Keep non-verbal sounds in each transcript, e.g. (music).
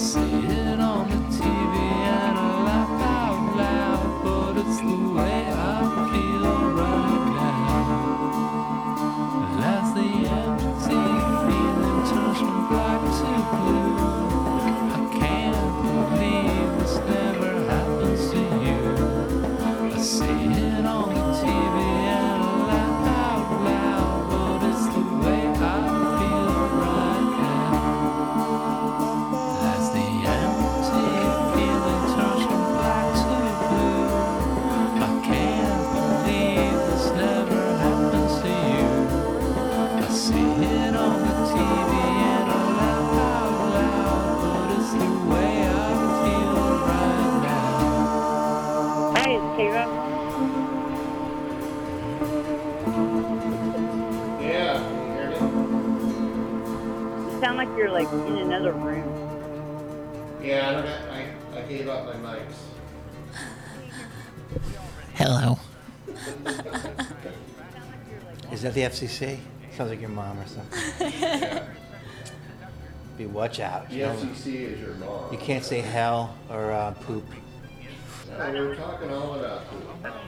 see. FCC? Sounds like your mom or something. Yeah. (laughs) Be watch out. The you know, FCC is your mom. You can't say hell or uh, poop.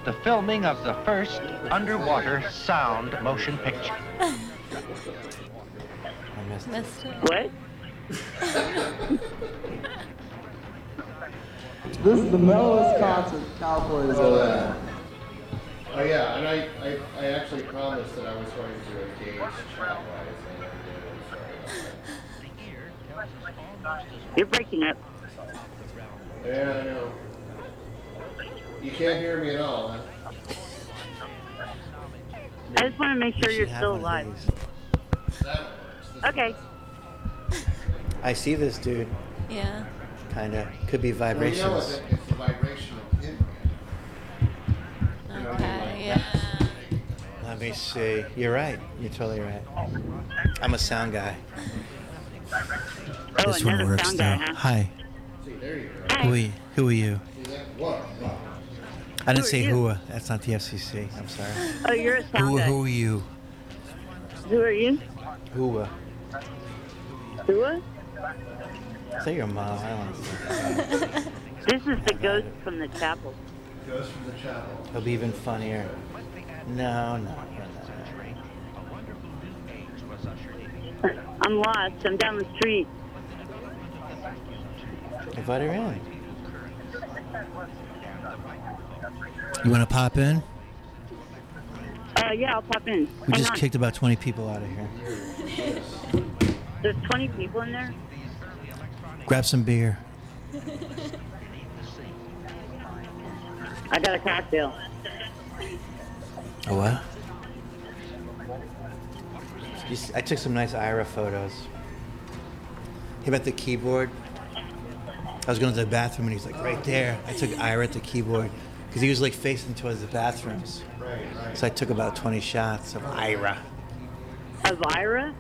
The filming of the first underwater sound motion picture. (laughs) I missed, missed it. What? (laughs) this is the mellowest concert Cowboys ever had. Oh, yeah, and I, I, I actually promised that I was going to engage chat-wise, and I did, I'm sorry. You're breaking up. Yeah, I know. You can't hear me at all, huh? I just want to make sure should you're have still one of alive. these. That works. This Okay. I see this dude. Yeah. Kind of. Could be Well, you know what, vibrations. that- it's the vibration of him. You know what I mean? Okay. Like, Yeah. Let me see. Uh, you're right. You're totally right. I'm a sound guy. Oh, this one works sound though. guy, huh? Hi. See, there you go. Who are you? Who are you? See that? What? What? I didn't Who say you? whoa. That's not the FCC. I'm sorry. Oh, you're a sound Who, guy. who are you? Who are you? Whoa. Who? Say your mom. I don't know. (laughs) This is the ghost from the chapel. Ghost from the chapel. It'll be even funnier. No, no, no, no. I'm lost. I'm down the street. Invite her in. You want to pop in? Uh, yeah, I'll pop in. We Hang just on. kicked about 20 people out of here. There's 20 people in there. Grab some beer. I got a cocktail. A what? I took some nice Ira photos. Him at the keyboard. I was going to the bathroom and he's like, right there. I took Ira at the keyboard because he was like facing towards the bathrooms. So I took about 20 shots of Ira. Of Ira?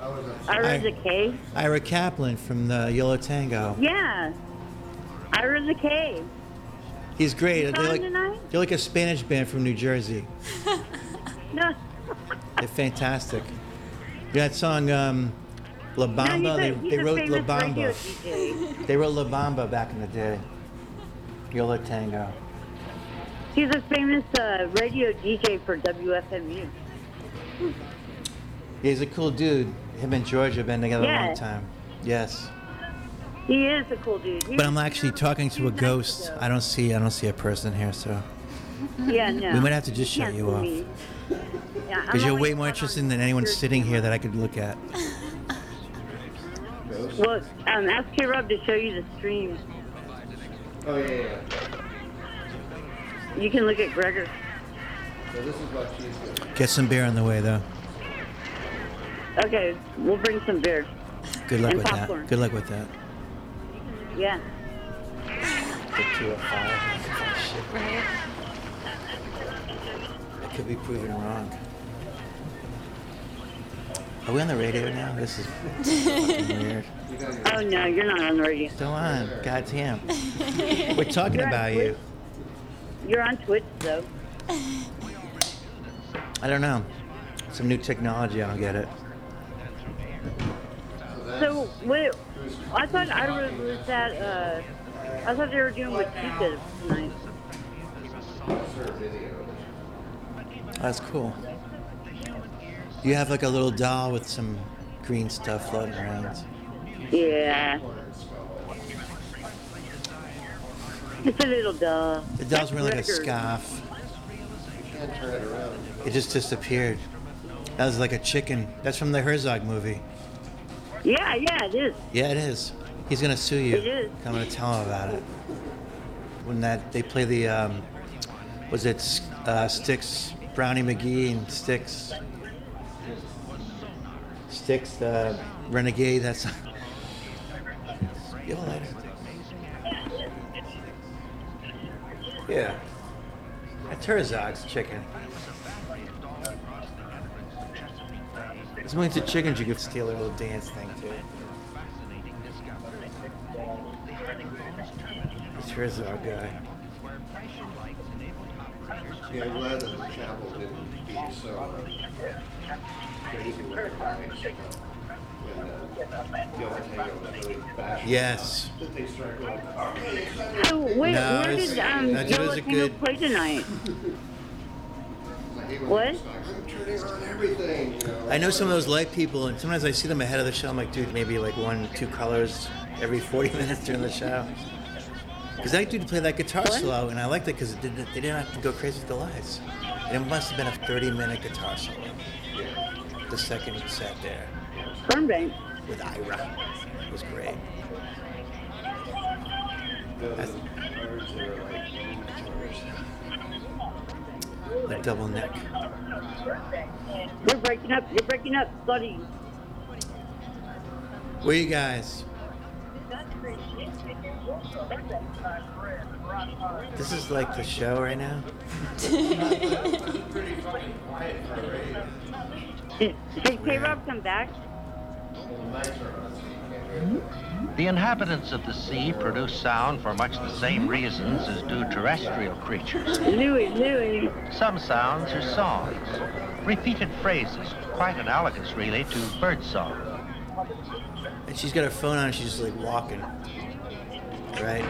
I was upset. Ira's I- a K? Ira Kaplan from the Yo La Tengo. Yeah. Ira's a K. He's great. You they're, like, they're like a Spanish band from New Jersey. No. (laughs) They're fantastic. That song, um, La Bamba, they, they wrote La Bamba. They wrote La Bamba back in the day. Yo La Tengo. He's a famous uh, radio DJ for WFMU. He's a cool dude. Him and George have been together a long time. Yes. He is a cool dude. He But I'm actually talking to a ghost. I don't see I don't see a person here, so Yeah, no. we might have to just shut you off. me. Yeah, because you're way more interesting than anyone sitting here that I could look at. Well, um, ask K Rob to show you the stream. Oh, yeah, yeah. You can look at Gregor. So this is what she's doing. Get some beer on the way though. Okay, we'll bring some beer. Good luck And with popcorn. that. Good luck with that. Yeah. The two of five. Shit. Right. Could be proven wrong. Are we on the radio now? This is (laughs) weird. Oh no, you're not on the radio. Still on. Goddamn. (laughs) We're talking You're on about you. Twitch. You're on Twitch though. I don't know. Some new technology. I don't get it. So what? I thought I was that. Uh, I thought they were doing what she did tonight. That's her video. That's cool. You have like a little doll with some green stuff floating around. Yeah. It's a little doll. The doll's wearing like a scarf. You can't turn it. It just disappeared. That was like a chicken. That's from the Herzog movie. Yeah, yeah, it is. Yeah, it is. He's gonna sue you. It is. I'm gonna tell him about it. When that they play the um, was it uh, Sticks Brownie McGee and Sticks Sticks the Renegade. That's. Get later. Yeah. That's Herzog's chicken. There's millions of chickens you could steal their little dance thing too. This Herzog guy. Yeah, I'm glad that the chapel didn't be so uh, crazy with the price. know, When uh, Yola was really bashing. Yes. That they started going, okay, excited. So wait, No, where it's- did um, that was a Tango good- play tonight? Like, it What? It's like, I'm turning on everything, you know. I know some of those light people, and sometimes I see them ahead of the show. I'm like, dude, maybe like one, two colors every 40 (laughs) minutes during the show. Because that dude played that guitar solo, and I liked it because didn't, they didn't have to go crazy with the lights. And it must have been a 30 minute guitar solo. The second he sat there Cornbank. with Ira. It was great. The that like. The double neck. You're breaking up. You're breaking up, buddy. Where you guys? This is like the show right now. Pretty fucking quiet for a radio. Did, did K Rob come back? The lights are on, so you can't hear it. The inhabitants of the sea produce sound for much the same reasons as do terrestrial creatures. Louis, Louis. Some sounds are songs, repeated phrases, quite analogous really to bird song. And she's got her phone on, and she's just like walking. Right?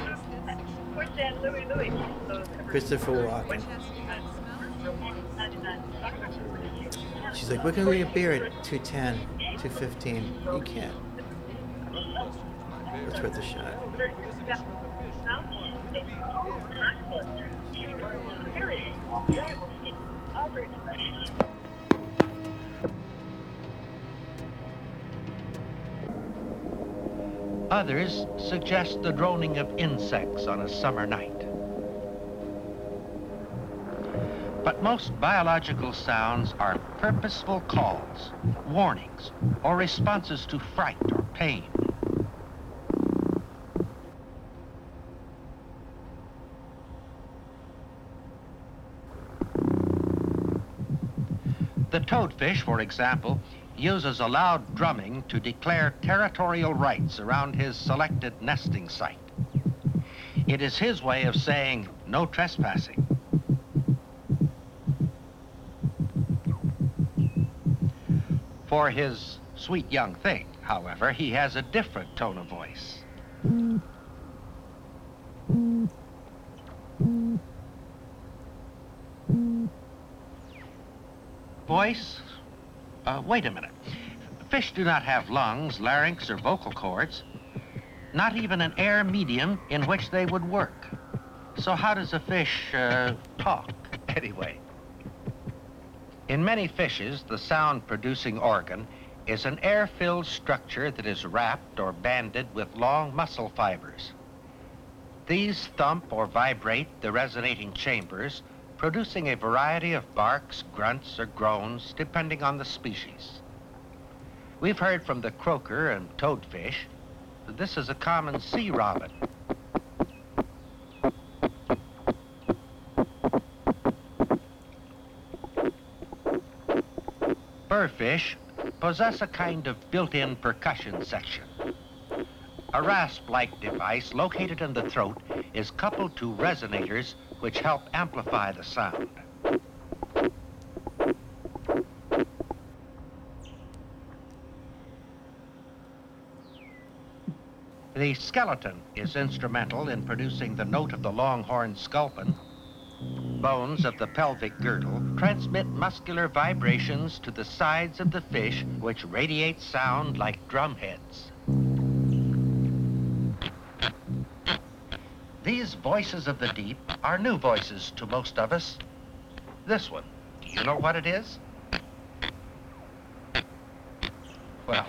Christopher Walken. She's like, we're gonna get beer at 210, 215. You can't. It's worth a shot. Others suggest the droning of insects on a summer night. But most biological sounds are purposeful calls, warnings, or responses to fright or pain. The toadfish, for example, uses a loud drumming to declare territorial rights around his selected nesting site. It is his way of saying no trespassing. For his sweet young thing, however, he has a different tone of voice. Voice? Uh, wait a minute. Fish do not have lungs, larynx, or vocal cords. Not even an air medium in which they would work. So how does a fish uh, talk, (laughs) anyway? In many fishes, the sound-producing organ is an air-filled structure that is wrapped or banded with long muscle fibers. These thump or vibrate the resonating chambers, producing a variety of barks, grunts, or groans, depending on the species. We've heard from the croaker and toadfish that this is a common sea robin. Burrfish possess a kind of built-in percussion section. A rasp-like device located in the throat is coupled to resonators which help amplify the sound. The skeleton is instrumental in producing the note of the longhorn sculpin. Bones of the pelvic girdle transmit muscular vibrations to the sides of the fish, which radiate sound like drumheads. These voices of the deep are new voices to most of us. This one, do you know what it is? Well,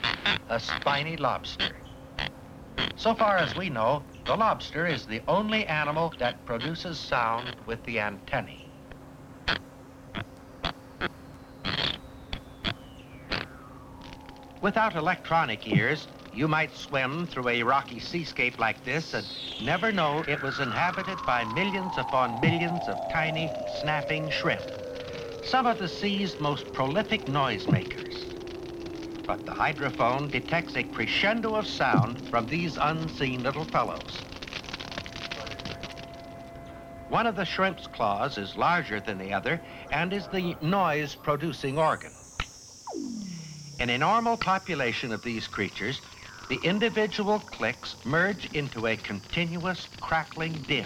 a spiny lobster. So far as we know, the lobster is the only animal that produces sound with the antennae. Without electronic ears, you might swim through a rocky seascape like this and never know it was inhabited by millions upon millions of tiny, snapping shrimp, some of the sea's most prolific noisemakers. But the hydrophone detects a crescendo of sound from these unseen little fellows. One of the shrimp's claws is larger than the other and is the noise-producing organ. In a normal population of these creatures, the individual clicks merge into a continuous crackling din.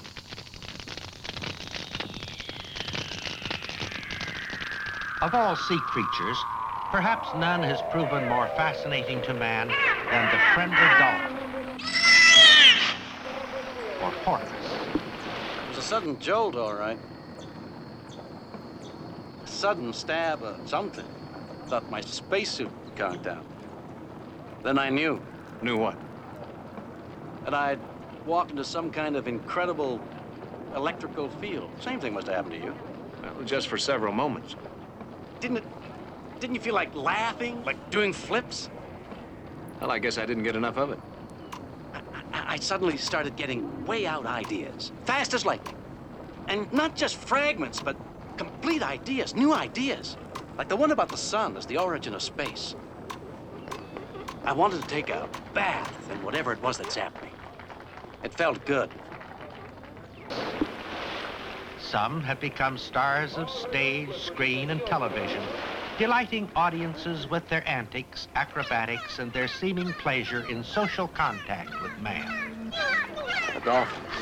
Of all sea creatures, perhaps none has proven more fascinating to man than the friendly dolphin. Or porpoise. It was a sudden jolt, all right. A sudden stab or something. Thought my spacesuit conked out. Then I knew. Knew what? That I'd walked into some kind of incredible electrical field. Same thing must have happened to you. Well, just for several moments. Didn't it? Didn't you feel like laughing, like doing flips? Well, I guess I didn't get enough of it. I, I suddenly started getting way out ideas, fast as lightning. And not just fragments, but complete ideas, new ideas. Like the one about the sun as the origin of space. I wanted to take a bath in whatever it was that's happening. It felt good. Some have become stars of stage, screen, and television, delighting audiences with their antics, acrobatics, and their seeming pleasure in social contact with man. The dolphins.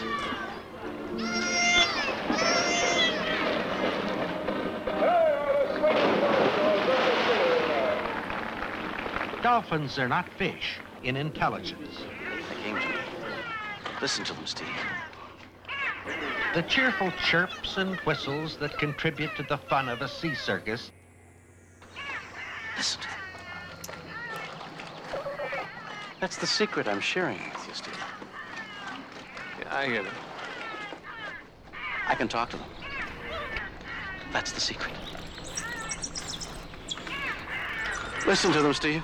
Dolphins are not fish in intelligence. They came to me. Listen to them, Steve. The cheerful chirps and whistles that contribute to the fun of a sea circus Listen to them. That's the secret I'm sharing with you, Steve. Yeah, I get it. I can talk to them. That's the secret. Listen to them, Steve.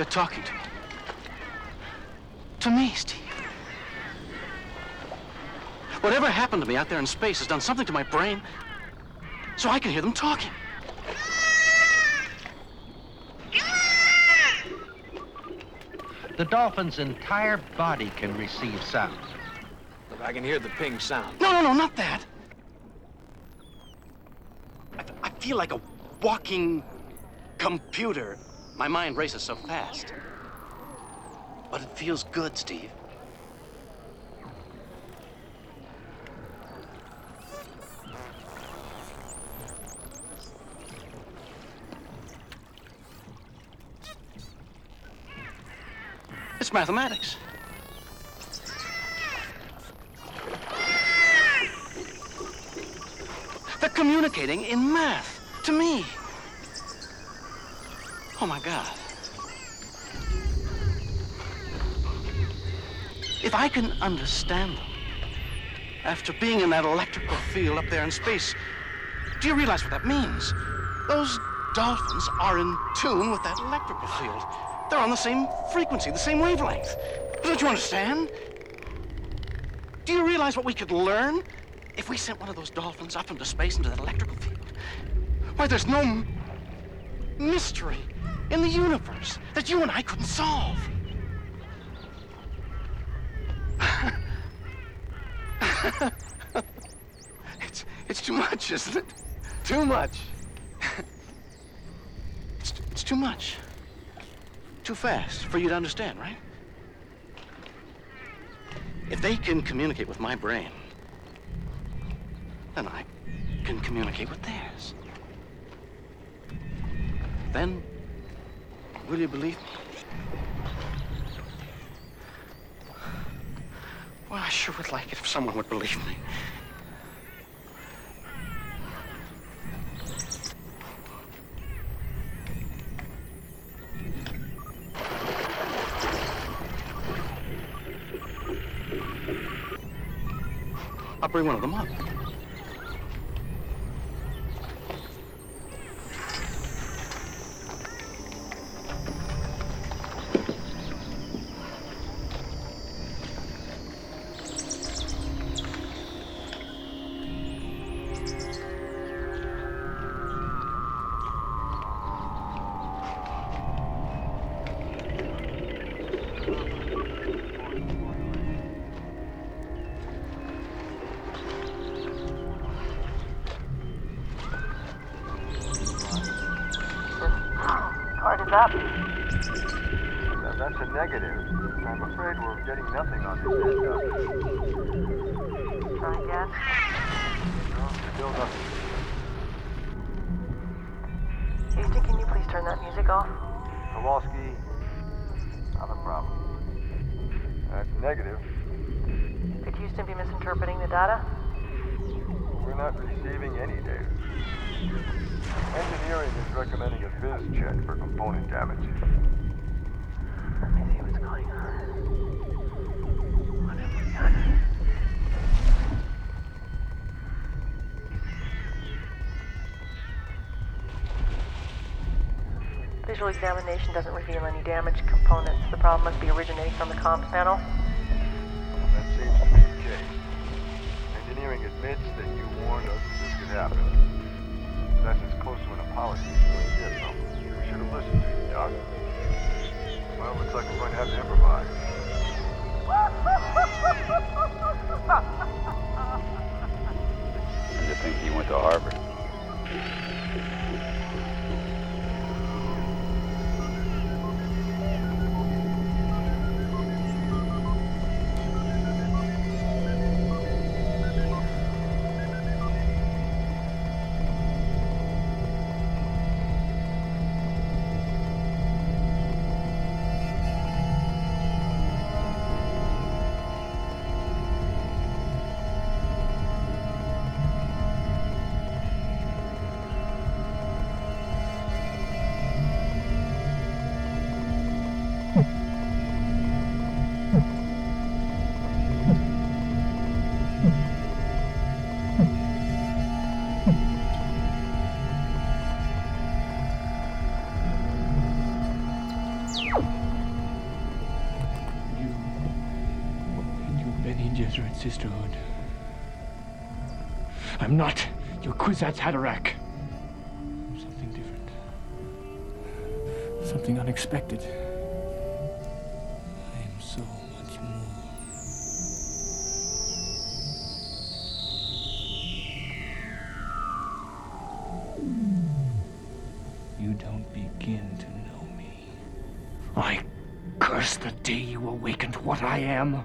They're talking to me. To me, Steve. Whatever happened to me out there in space has done something to my brain, so I can hear them talking. The dolphin's entire body can receive sound. Look, I can hear the ping sound. No, no, no, not that. I, I feel like a walking computer. My mind races so fast. But it feels good, Steve. It's mathematics. They're communicating in math to me. Oh my God. If I can understand them after being in that electrical field up there in space, do you realize what that means? Those dolphins are in tune with that electrical field. They're on the same frequency, the same wavelength. Don't you understand? Do you realize what we could learn if we sent one of those dolphins up into space into that electrical field? Why, there's no mystery in the universe that you and I couldn't solve. (laughs) it's, it's too much, isn't it? Too much. it's, it's too much. Too fast for you to understand, right? If they can communicate with my brain, then I can communicate with theirs. Then, will you believe me? Well, I sure would like it if someone would believe me. I'll bring one of them up. Card is up. That's a negative. I'm afraid we're getting nothing on this end. Try again. No, still nothing. Houston, can you please turn that music off? Kowalski, not a problem. That's negative. Could Houston be misinterpreting the data? We're not receiving any data. Engineering is recommending a biz check for component damage. Let me see what's going on. What have we got? Visual examination doesn't reveal any damaged components. The problem must be originating from the comms panel. Admits that you warned us that this could happen. That's as close to an apology as we can get, though. we should have listened to you, Doc. Well, looks like we're going to have to improvise. (laughs) And to think he went to Harvard. Sisterhood. I'm not your Kwisatz Haderach. I'm something different. Something unexpected. I am so much more. You don't begin to know me. I curse the day you awakened what I am.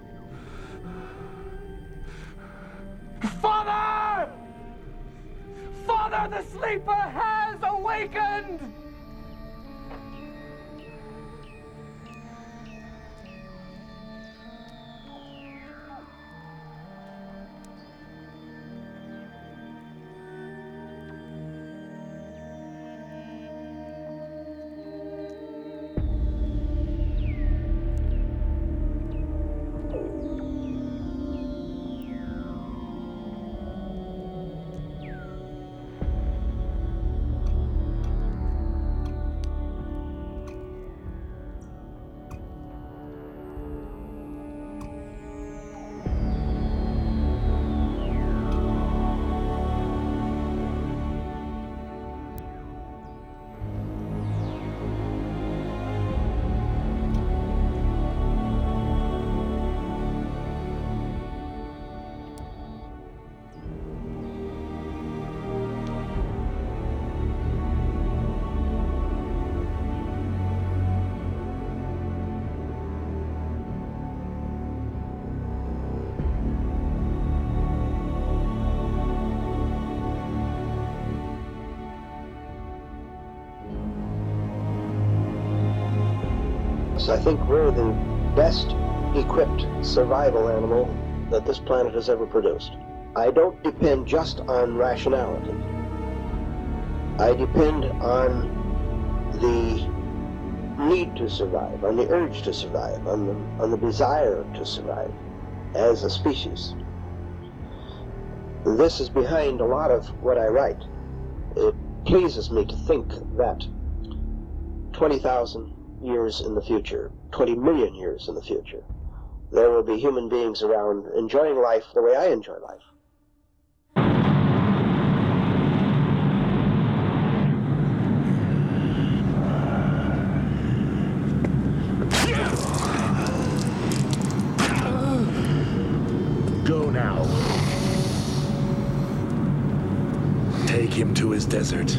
I think we're the best equipped survival animal that this planet has ever produced. I don't depend just on rationality. I depend on the need to survive, on the urge to survive, on the, on the desire to survive as a species. This is behind a lot of what I write. It pleases me to think that 20,000 years in the future, 20 million years in the future, there will be human beings around enjoying life the way I enjoy life. Go now. Take him to his desert.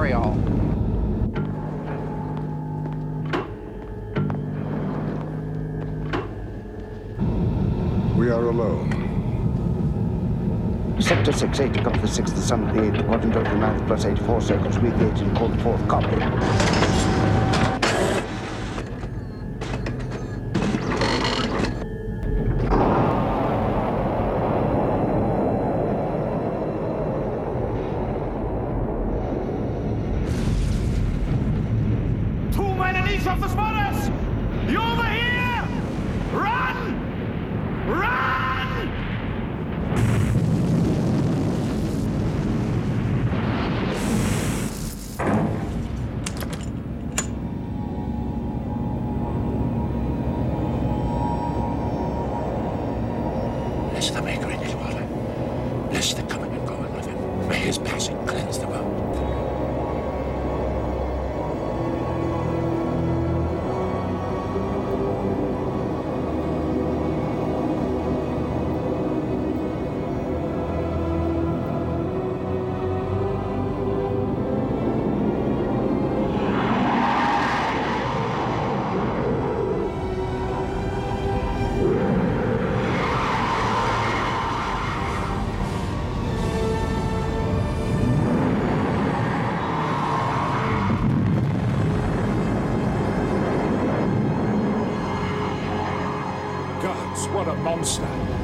They've got our carryall. We are alone. Sector 680, copy the 6th, the sun of the 8th, quadrant of the 9th, plus 84 circles, read the 8th and call the 4th, copy. What a monster!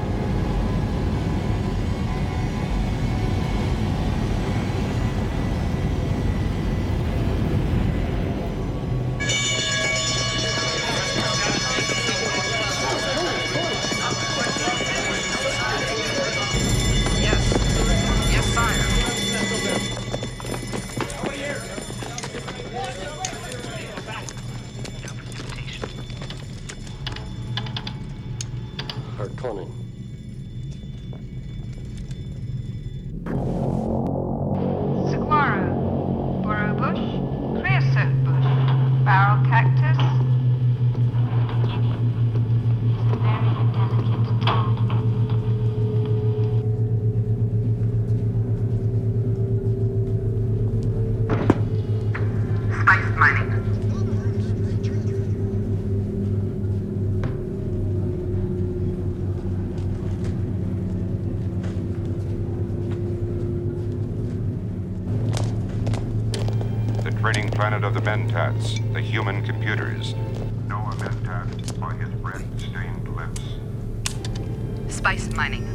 Mentats, the human computers. Noah Mentat by his bread-stained lips. Spice mining.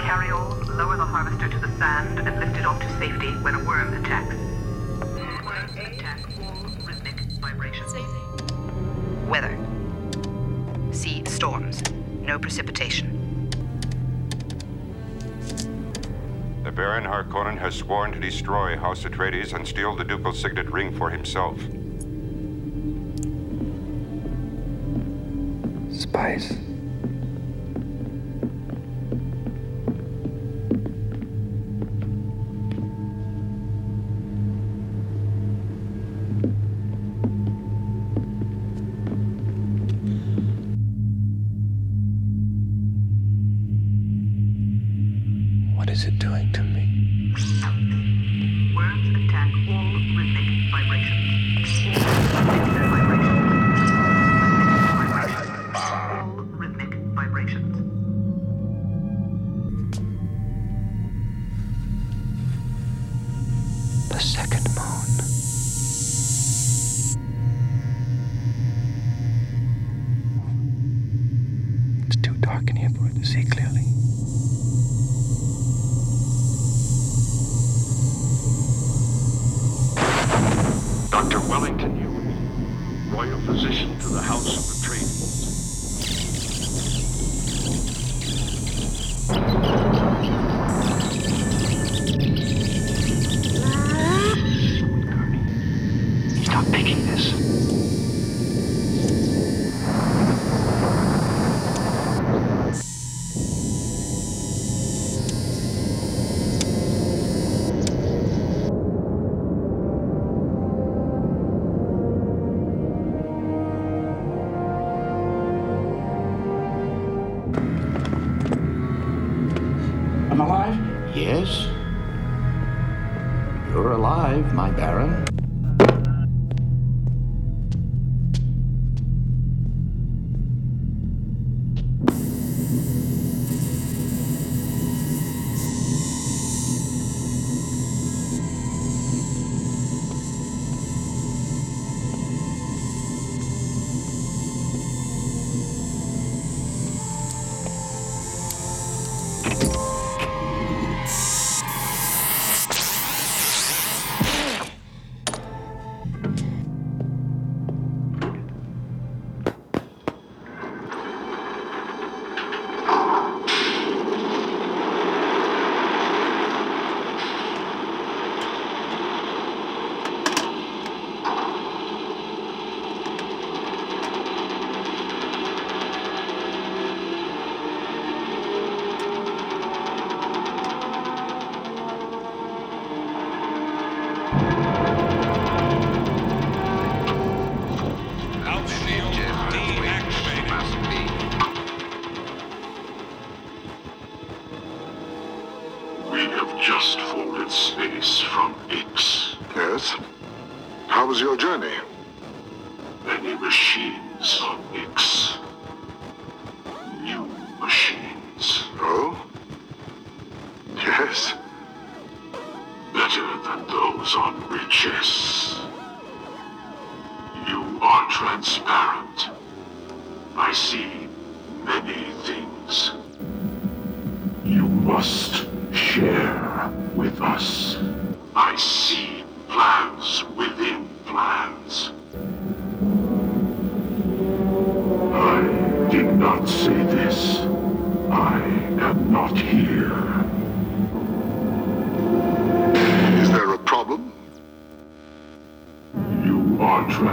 Carryall, lower the harvester to the sand, and lift it off to safety when destroy House Atreides and steal the ducal signet ring for himself. Spies.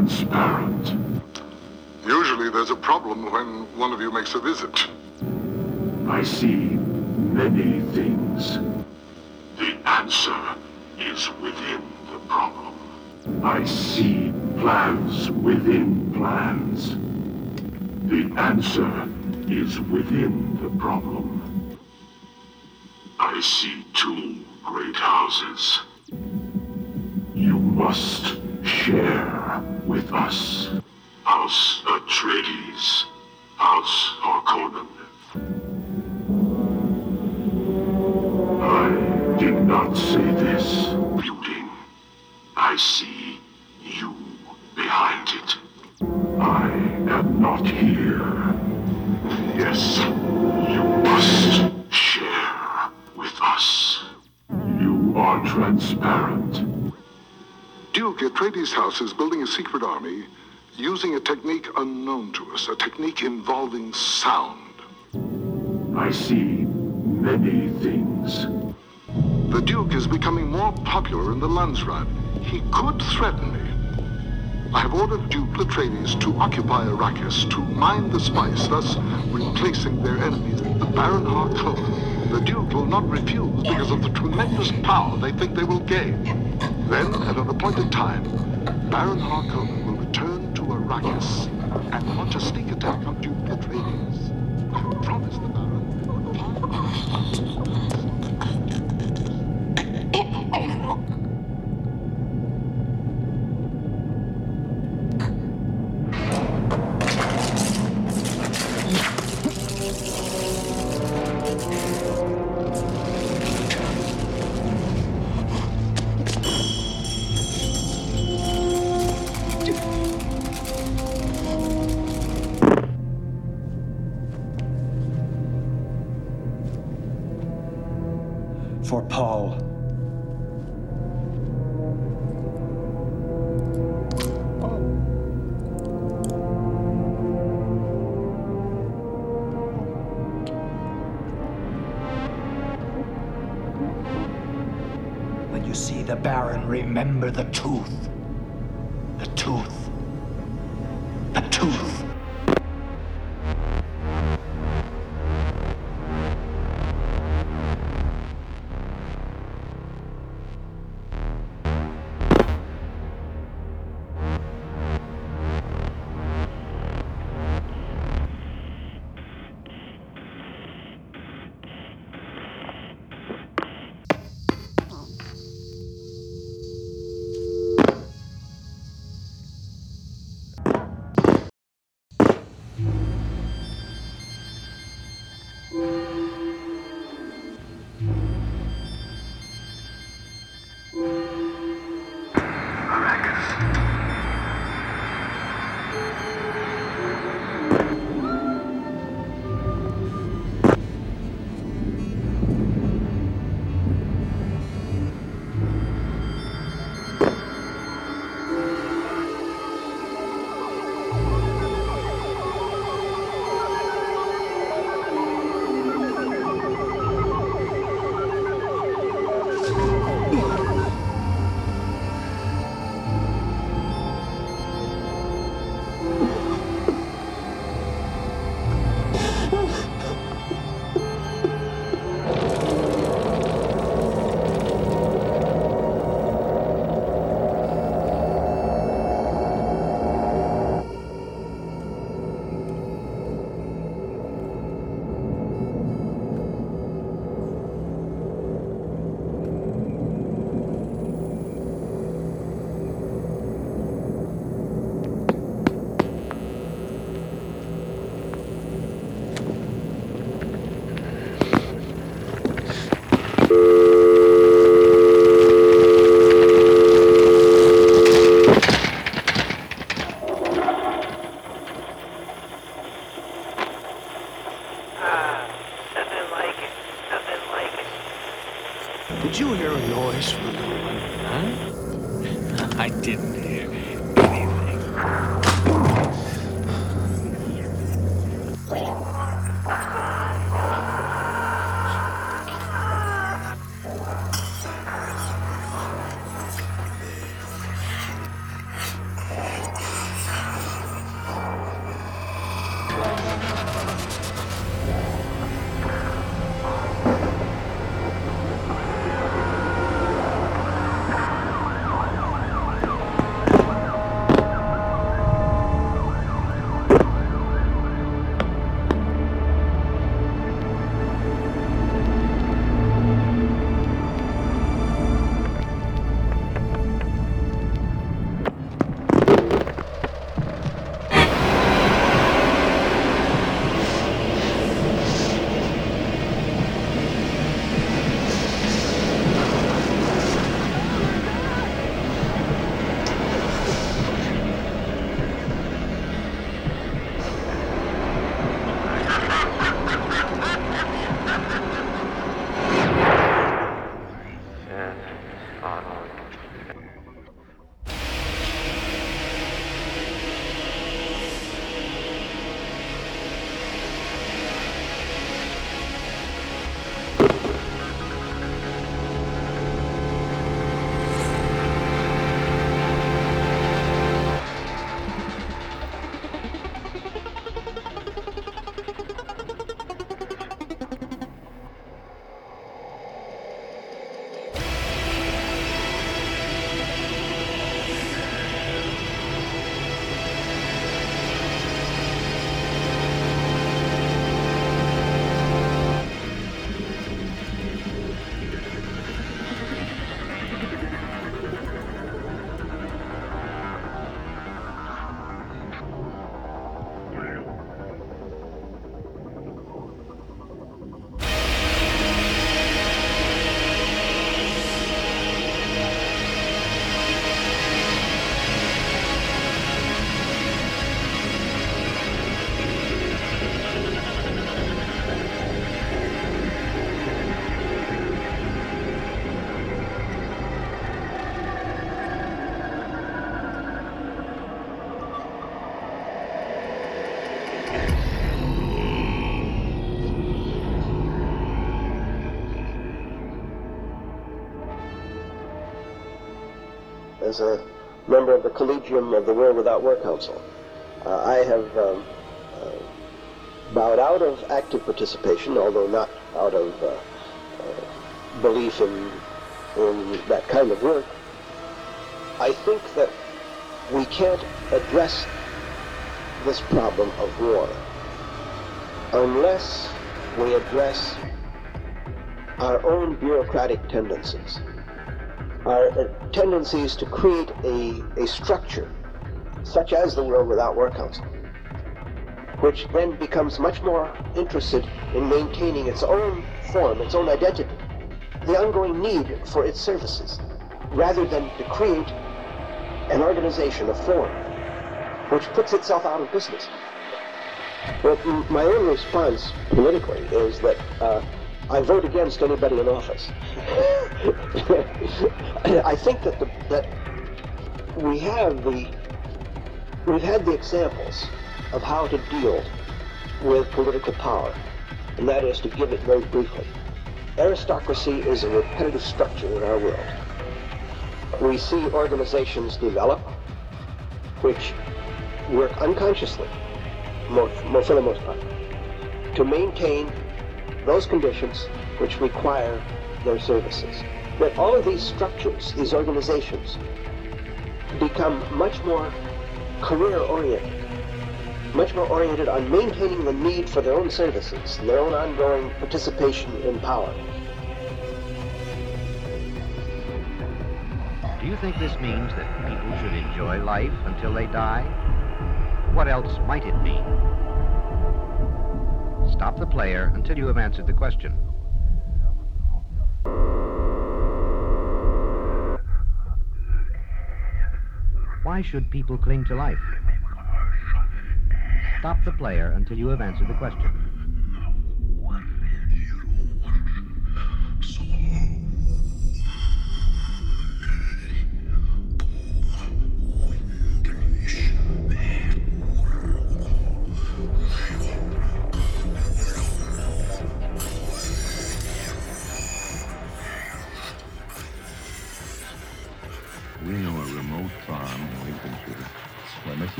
Transparent. Usually there's a problem when one of you makes a visit. I see many things. The answer is within the problem. I see plans within plans. The answer is within the problem. I see two great houses. You must share with us. House Atreides, House Harkonnen. I did not say this. Building. I see you behind it. I am not here. Yes, you must share with us. You are transparent. Duke Atreides' house is building a secret army using a technique unknown to us, a technique involving sound. I see many things. The Duke is becoming more popular in the Landsraad. He could threaten me. I have ordered Duke Latrades to occupy Arrakis to mine the spice, thus replacing their enemies, the Baron Harkonnen. The Duke will not refuse because of the tremendous power they think they will gain. Then, at an appointed time, Baron Harkonnen will return to Arrakis and launch a sneak attack on Duke Latrades. Promise the Baron. (laughs) remember the tooth. As a member of the Collegium of the World Without War Council. Uh, I have um, uh, bowed out of active participation, although not out of uh, uh, belief in, in that kind of work. I think that we can't address this problem of war unless we address our own bureaucratic tendencies, our uh, tendencies to create a, a structure such as the World Without War Council, which then becomes much more interested in maintaining its own form, its own identity, the ongoing need for its services, rather than to create an organization, a form, which puts itself out of business. Well, my own response politically is that uh, I vote against anybody in office. (laughs) I think that the, that we have the we've had the examples of how to deal with political power, and that is to give it very briefly. Aristocracy is a repetitive structure in our world. We see organizations develop which work unconsciously, more for the most part, to maintain those conditions which require their services. That all of these structures, these organizations, become much more career-oriented, much more oriented on maintaining the need for their own services their own ongoing participation in power. Do you think this means that people should enjoy life until they die? What else might it mean? Stop the player until you have answered the question. Why should people cling to life? Stop the player until you have answered the question.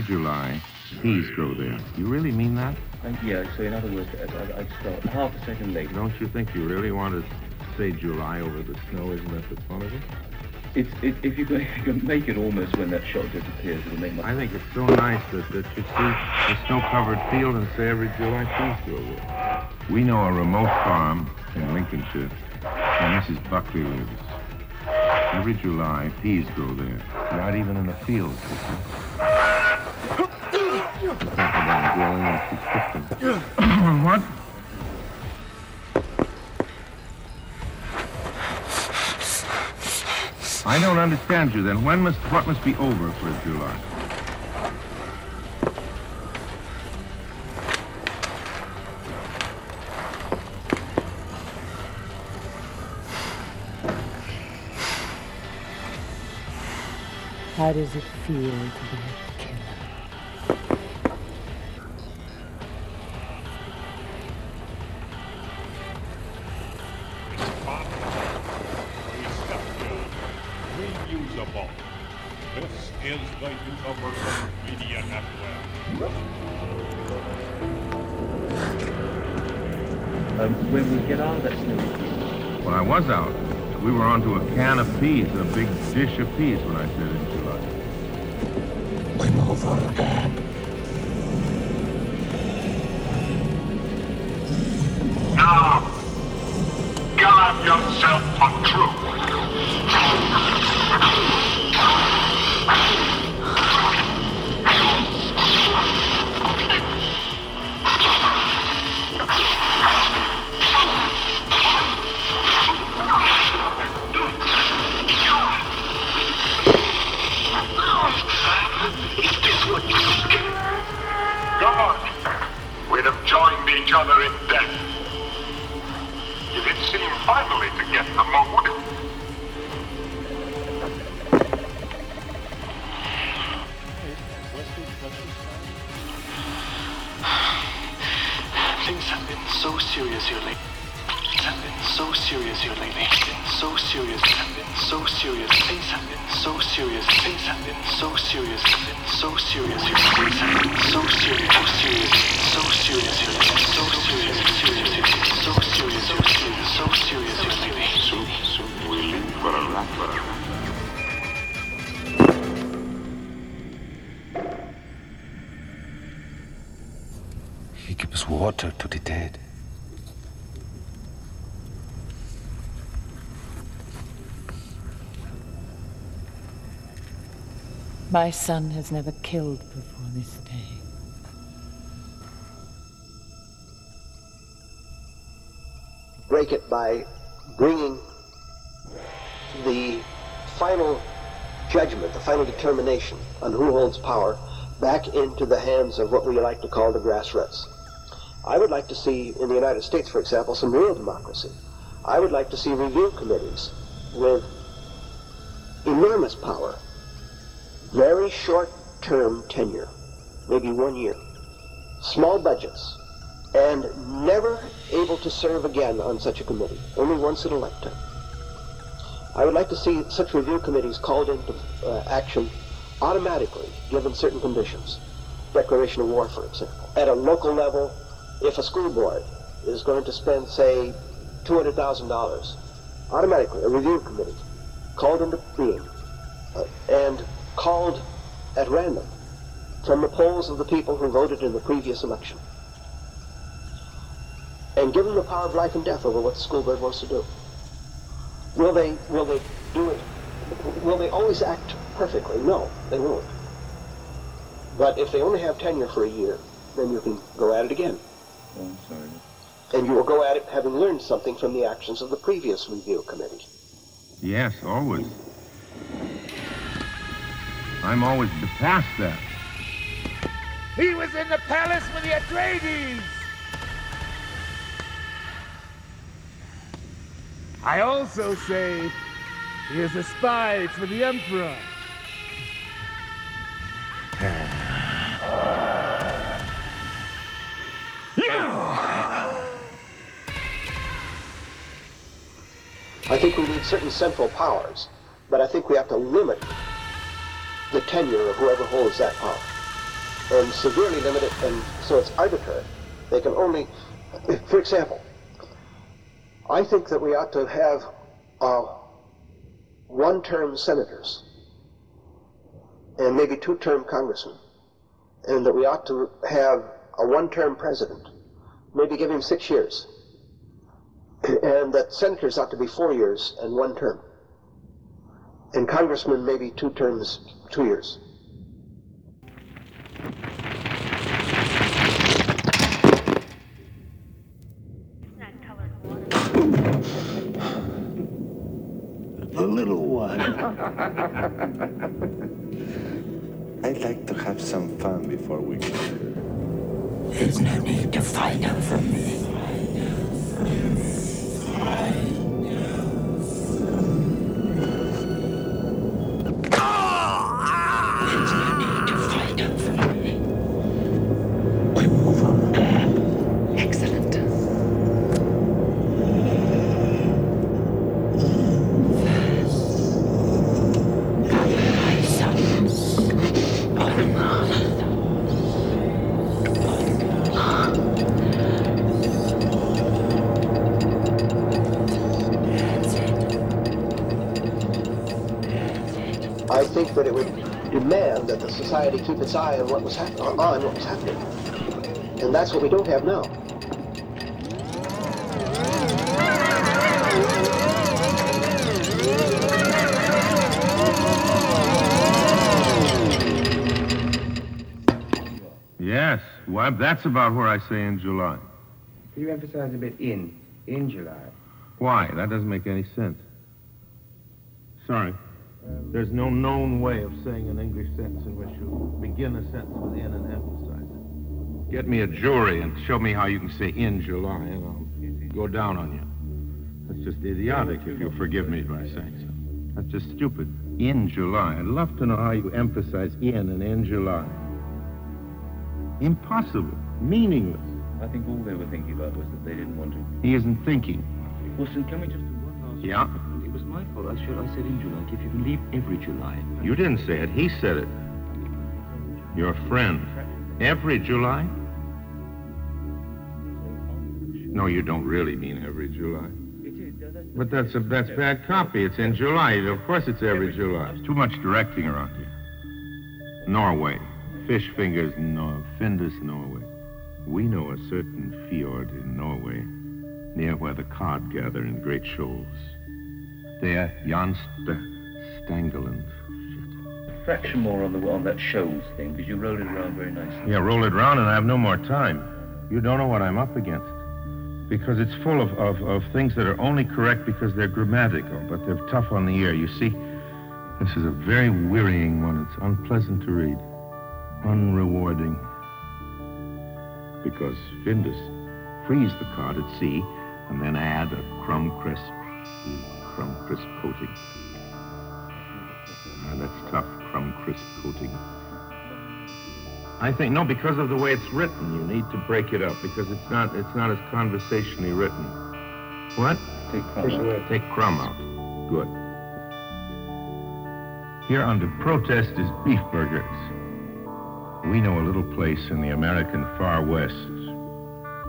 July, peas grow there. You really mean that? yeah, so in other words, I, I start half a second late. Don't you think you really want to say July over the snow? Isn't that the fun of it? It's, it, if, you can, if (laughs) you can make it almost when that shot disappears, it'll make my... I think it's so nice that, that you see the snow-covered field and say every July peas grow there. We know a remote farm in Lincolnshire where Mrs. Buckley lives. Every July, peas grow there. Not even in the fields, what? I don't understand you then. When must what must be over for July? How does it feel to be dish peas when I said. in My son has never killed before this day. break it by bringing the final judgment, the final determination on who holds power back into the hands of what we like to call the grassroots. I would like to see in the United States, for example, some real democracy. I would like to see review committees with enormous power, very short term tenure, maybe one year, small budgets, and never able to serve again on such a committee, only once in a lifetime. I would like to see such review committees called into uh, action automatically, given certain conditions. Declaration of war, for example. At a local level, if a school board is going to spend, say, $200,000, automatically a review committee called into being uh, and called at random from the polls of the people who voted in the previous election and given the power of life and death over what the school board wants to do. Will they, will they do it? Will they always act perfectly? No, they won't. But if they only have tenure for a year, then you can go at it again. Oh, I'm sorry. And you will go at it having learned something from the actions of the previous review committee. Yes, always. I'm always past that. He was in the palace with the Atreides! I also say he is a spy for the Emperor. I think we need certain central powers, but I think we have to limit the tenure of whoever holds that power. And severely limit it, and so it's arbitrary. They can only, (clears throat) for example, I think that we ought to have uh, one-term senators and maybe two-term congressmen, and that we ought to have a one-term president, maybe give him six years, (clears throat) and that senators ought to be four years and one term, and congressmen maybe two terms, two years. The little one. (laughs) I'd like to have some fun before we go. There's no need to find out demand that the society keep its eye on what was hap- on what was happening, and that's what we don't have now. Yes, well, that's about where I say in July. Could you emphasize a bit in, in July? Why? That doesn't make any sense. Sorry. There's no known way of saying an English sentence in which you begin a sentence with in and emphasize it. Get me a jury and show me how you can say in July, and I'll go down on you. That's just idiotic, if you'll forgive me by saying so. That's just stupid. In July. I'd love to know how you emphasize in and in July. Impossible. Meaningless. I think all they were thinking about was that they didn't want to. He isn't thinking. Wilson, can we just do one last Yeah? It was my my. I should. I said in July. If you can leave every July. You didn't say it. He said it. Your friend. Every July? No, you don't really mean every July. But that's a that's bad copy. It's in July. Of course it's every July. There's Too much directing around here. Norway. Fish fingers, no, Findus, Norway. We know a certain fjord in Norway, near where the cod gather in great shoals. There, Jan St- Stangeland. Shit. Fraction more on the on that shoals thing because you roll it around very nicely. Yeah, roll it round and I have no more time. You don't know what I'm up against. Because it's full of, of, of things that are only correct because they're grammatical, but they're tough on the ear. You see, this is a very wearying one. It's unpleasant to read, unrewarding. Because Findus freeze the card at sea and then add a crumb crisp, crumb crisp coating. Ah, that's tough, crumb crisp coating. I think no, because of the way it's written, you need to break it up because it's not it's not as conversationally written. What? Take crumb out. Take crumb out. Good. Here under protest is beef burgers. We know a little place in the American far west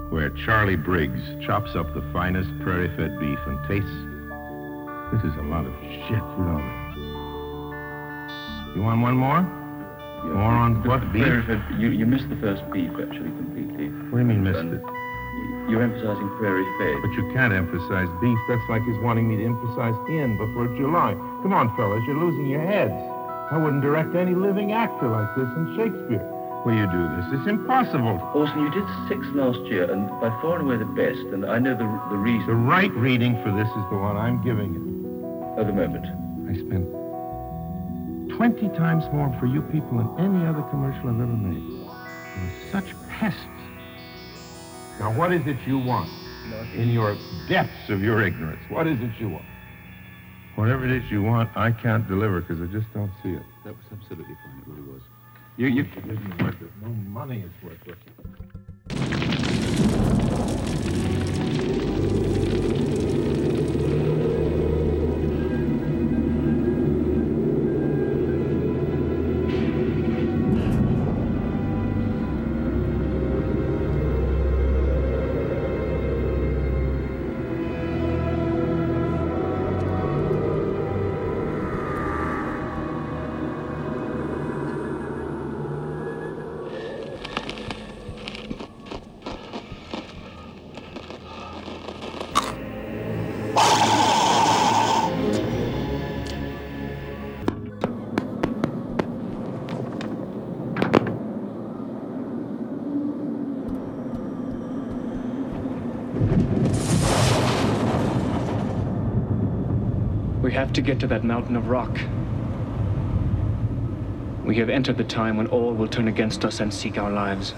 where Charlie Briggs chops up the finest prairie-fed beef and tastes. This is a lot of shit, you know. You want one more? More on what beef? You, you missed the first beef actually completely. What do you mean missed it? You're emphasizing prairie fed. But you can't emphasize beef. That's like he's wanting me to emphasize in before July. Come on, fellas, you're losing your heads. I wouldn't direct any living actor like this in Shakespeare. Will you do this? It's impossible. Orson, you did six last year, and by far and away the best. And I know the the reason. The right reading for this is the one I'm giving you. At the moment. I spent 20 times more for you people than any other commercial I've ever made. You're such pests. Now, what is it you want? In your depths of your ignorance, what is it you want? Whatever it is you want, I can't deliver because I just don't see it. That was absolutely fine. It really was. You, you, it isn't worth it. No money is worth it. Have to get to that mountain of rock. We have entered the time when all will turn against us and seek our lives.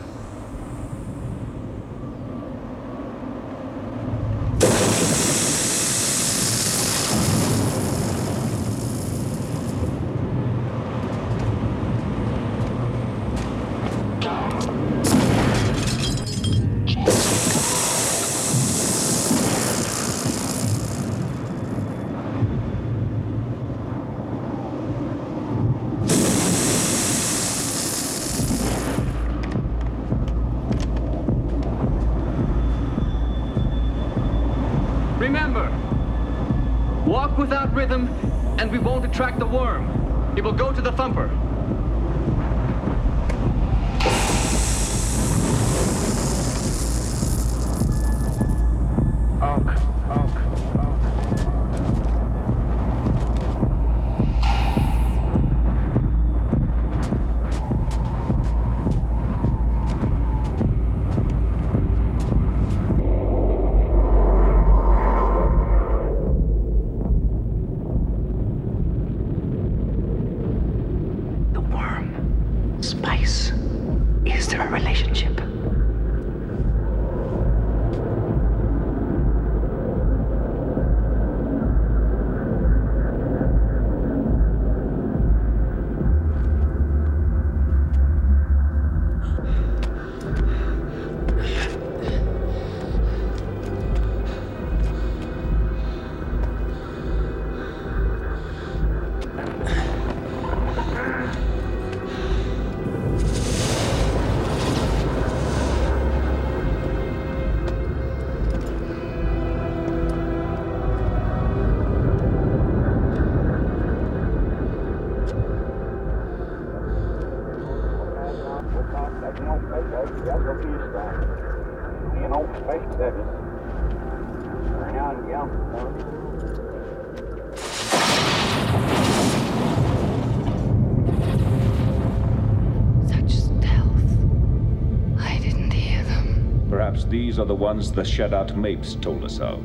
Are the ones the Shadout Mapes told us of.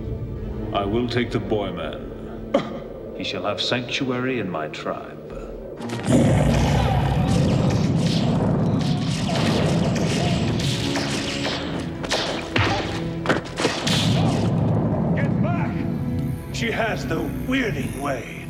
I will take the boy man. he shall have sanctuary in my tribe. Get back! She has the weirding way.